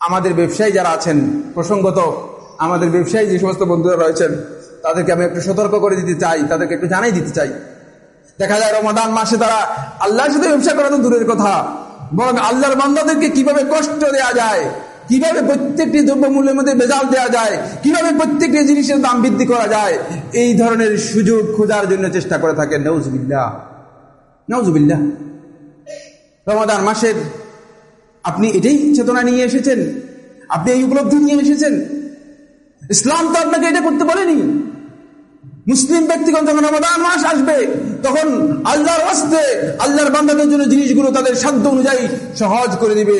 আমাদের ব্যবসায়ী যারা আছেন, প্রসঙ্গত আমাদের ব্যবসায়ী যে সমস্ত বন্ধুরা রয়েছেন, তাদেরকে আমি একটু সতর্ক করে দিতে চাই, তাদেরকে একটু জানাই দিতে চাই। দেখা যায় রমাদান মাসে তারা আল্লাহর সাথে ব্যবসা করা তো দূরের কথা, বরং আল্লাহর বান্দাদেরকে কীভাবে কষ্ট দেয়া যায়, কীভাবে প্রত্যেকটি দ্রব্য মূল্যের মধ্যে বেজাল দেওয়া যায়, কীভাবে প্রত্যেকটি জিনিসের দাম বৃদ্ধি করা যায়, এই ধরনের সুযোগ খোঁজার জন্য চেষ্টা করে থাকে। নৌজবিল্লা নৌজবিল্লা রমাদান মাসের আপনি এটাই চেতনা নিয়ে এসেছেন। আপনি এই উপলব্ধি নিয়ে এসেছেন। ইসলাম তো আপনাকে এটা করতে বলেনি। মুসলিম ব্যক্তিগণ যখন রমাদান মাস আসবে, তখন আল্লাহর হস্তে, আল্লাহর বান্দাদের জন্য জিনিসগুলো তাদের সাধ্য অনুযায়ী সহজ করে দিবে।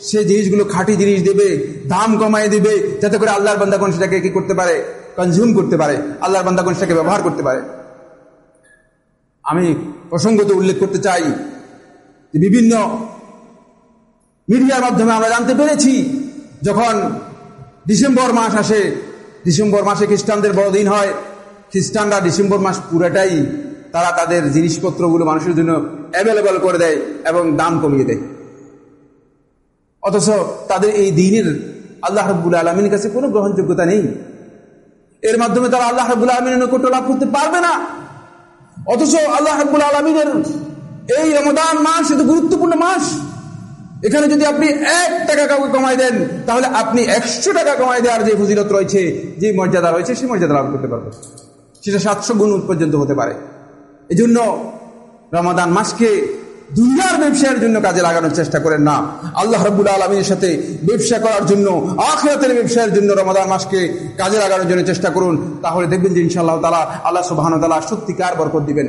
সে জিনিসগুলো খাঁটি জিনিস দেবে, দাম কমায় দিবে, যাতে করে আল্লাহর বান্দাগণ সেটাকে কি করতে পারে? কনজিউম করতে পারে। আল্লাহর বান্দাগণ সেটাকে ব্যবহার করতে পারে। আমি প্রসঙ্গত উল্লেখ করতে চাই যে বিভিন্ন মিডিয়ার মাধ্যমে আমরা জানতে পেরেছি, যখন ডিসেম্বর মাস আসে, ডিসেম্বর মাসে খ্রিস্টানদের বড়দিন হয়, খ্রিস্টানরা ডিসেম্বর মাস পুরোটাই তারা তাদের জিনিসপত্রগুলো মানুষের জন্য অ্যাভেলেবল করে দেয় এবং দাম কমিয়ে দেয়। অথচ তাদের এই দিনের আল্লাহ রব্বুল আলমীর কাছে কোনো গ্রহণযোগ্যতা নেই। এর মাধ্যমে তারা আল্লাহ রব্বুল আলমিনের নৈকট্য লাভ করতে পারবে না। অথচ আল্লাহ রব্বুল আলমিনের এই রমদান মাস এত গুরুত্বপূর্ণ মাস। এখানে যদি আপনি এক টাকা কাউকে কমাই দেন, তাহলে আপনি একশো টাকা কমাই দেওয়ার যে ফজিলত রয়েছে, যে মর্যাদা রয়েছে, সেই মর্যাদা লাভ করতে পারবেন। সেটা সাতশো গুণ পর্যন্ত হতে পারে। এই জন্য রমাদান মাসকে দুনিয়ার ব্যবসায়ের জন্য কাজে লাগানোর চেষ্টা করেন না। আল্লাহ রব্বুল আলমীর সাথে ব্যবসা করার জন্য, আখরাতের ব্যবসায়ের জন্য রমাদান মাসকে কাজে লাগানোর জন্য চেষ্টা করুন। তাহলে দেখবেন যে ইনশাআল্লাহ তালা আল্লাহ সুবাহন তালা সত্যিকার বরকত দিবেন।